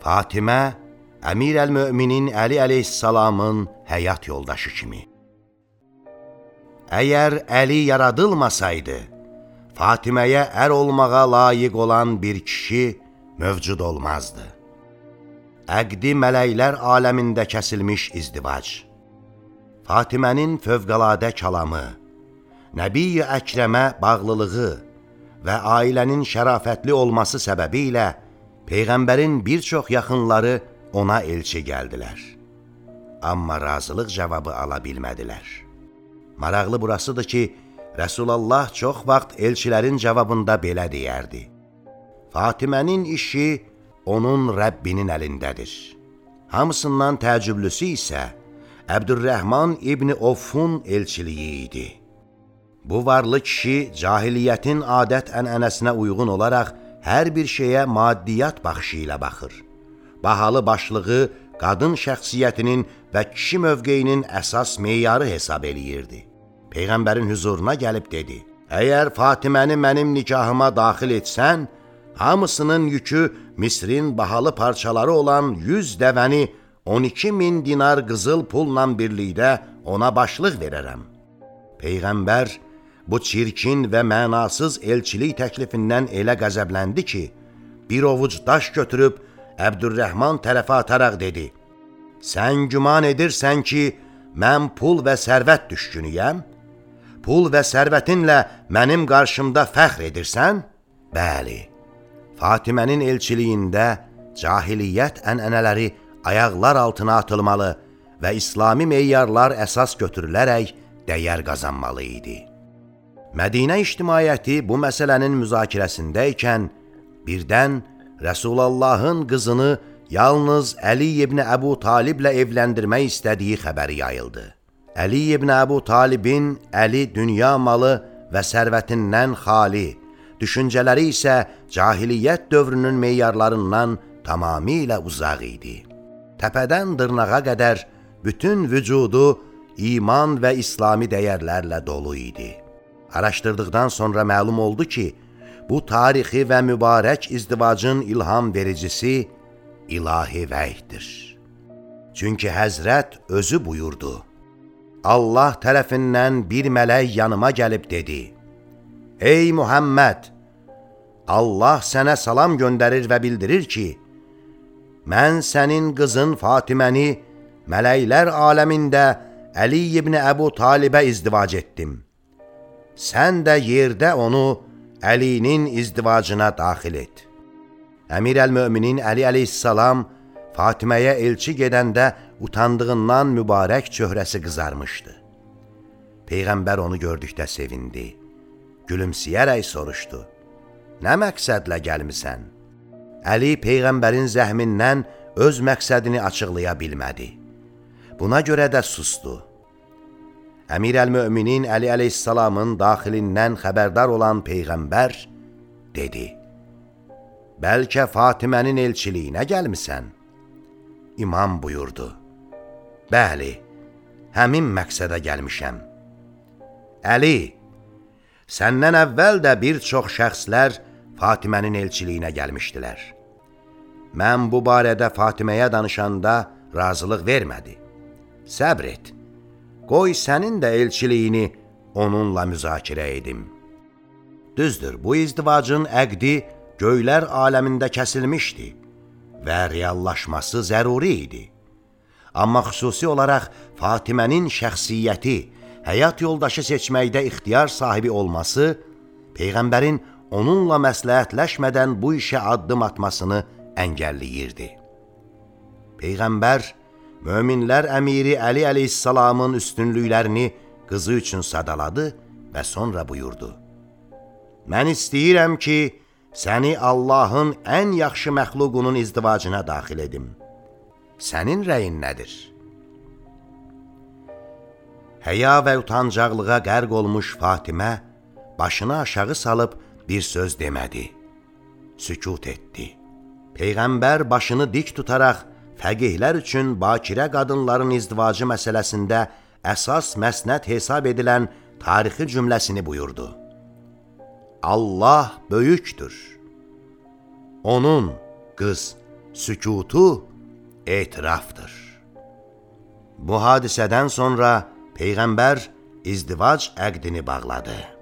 Fatimə Əmir əl-Möminin Əli əleyhissalamın həyat yoldaşı kimi. Əgər Əli yaradılmasaydı, Fatiməyə ər olmağa layiq olan bir kişi mövcud olmazdı. Əqdi mələklər aləmində kəsilmiş izdivac. Fatimənin fövqəladə kəlamı, Nəbi-i Əkrəmə bağlılığı və ailənin şərafətli olması səbəbi ilə Peyğəmbərin bir çox yaxınları ona elçi gəldilər. Amma razılıq cavabı ala bilmədilər. Maraqlı burasıdır ki, Rəsulallah çox vaxt elçilərin cavabında belə deyərdi. Fatimənin işi onun Rəbbinin əlindədir. Hamısından təəccüblüsü isə Əbdürrəhman İbni Offun elçiliyi idi. Bu varlı kişi cahiliyyətin adət-ənənəsinə uyğun olaraq hər bir şeyə maddiyyat baxışı ilə baxır. Bahalı başlığı qadın şəxsiyyətinin və kişi mövqeyinin əsas meyarı hesab eləyirdi. Peyğəmbərin hüzuruna gəlib dedi, Əgər Fatiməni mənim nikahıma daxil etsən, hamısının yükü Misrin bahalı parçaları olan 100 dəvəni 12 min dinar qızıl pulla birlikdə ona başlıq verərəm. Peyğəmbər bu çirkin və mənasız elçilik təklifindən elə qəzəbləndi ki, bir ovuc daş götürüb Əbdürrəhman tərəfə ataraq dedi, Sən güman edirsən ki, mən pul və sərvət düşkünüyəm? Pul və sərvətinlə mənim qarşımda fəxr edirsən? Bəli, Fatimənin elçiliyində cahiliyyət ənənələri ayaqlar altına atılmalı və İslami meyyarlar əsas götürülərək dəyər qazanmalı idi. Mədinə ictimaiyyəti bu məsələnin müzakirəsində ikən birdən Rəsulullahın qızını yalnız Əli ibn Əbu Taliblə evləndirmək istədiyi xəbəri yayıldı. Əli ibn Əbu Talibin Əli dünya malı və sərvətindən xali, düşüncələri isə cahiliyyət dövrünün meyarlarından tamamilə uzaq idi. Təpədən dırnağa qədər bütün vücudu iman və İslami dəyərlərlə dolu idi. Araşdırdıqdan sonra məlum oldu ki, bu tarixi və mübarək izdivacın ilham vericisi ilahi vəhiddir. Çünki Həzrət özü buyurdu, Allah tərəfindən bir mələk yanıma gəlib dedi, Ey Muhammed, Allah sənə salam göndərir və bildirir ki, mən sənin qızın Fatiməni mələklər aləmində Əli ibn Əbu Talibə izdivac etdim.'' Sən də yerdə onu Əlinin izdivacına daxil et. Əmir əl-Möminin Əli əleyhissalam Fatiməyə elçi gedəndə utandığından mübarək çöhrəsi qızarmışdı. Peyğəmbər onu gördükdə sevindi. Gülümsəyərək soruşdu. Nə məqsədlə gəlmisən? Əli Peyğəmbərin zəhmindən öz məqsədini açıqlaya bilmədi. Buna görə də sustu. Əmir əl-Möminin Əli əleyhissalamın daxilindən xəbərdar olan Peyğəmbər dedi, Bəlkə Fatimənin elçiliyinə gəlmisən? İmam buyurdu, Bəli, həmin məqsədə gəlmişəm. Əli, səndən əvvəl də bir çox şəxslər Fatimənin elçiliyinə gəlmişdilər. Mən bu barədə Fatiməyə danışanda razılıq vermədi. Səbr et, qoy sənin də elçiliyini onunla müzakirə edim. Düzdür, bu izdivacın əqdi göylər aləmində kəsilmişdi və reallaşması zəruri idi. Amma xüsusi olaraq Fatimənin şəxsiyyəti, həyat yoldaşı seçməkdə ixtiyar sahibi olması, Peyğəmbərin onunla məsləhətləşmədən bu işə addım atmasını əngəlləyirdi. Peyğəmbər möminlər əmiri Əli əleyhissalamın üstünlüklərini qızı üçün sadaladı və sonra buyurdu. Mən istəyirəm ki, səni Allahın ən yaxşı məxluqunun izdivacına daxil edim. Sənin rəyin nədir? Həya və utancaqlığa qərq olmuş Fatimə başını aşağı salıb bir söz demədi. Sükut etdi. Peyğəmbər başını dik tutaraq fəqihlər üçün bakirə qadınların izdivacı məsələsində əsas məsnət hesab edilən tarixi cümləsini buyurdu. Allah böyükdür. Onun, qız, sükutu etirafdır. Bu hadisədən sonra Peyğəmbər izdivac əqdini bağladı.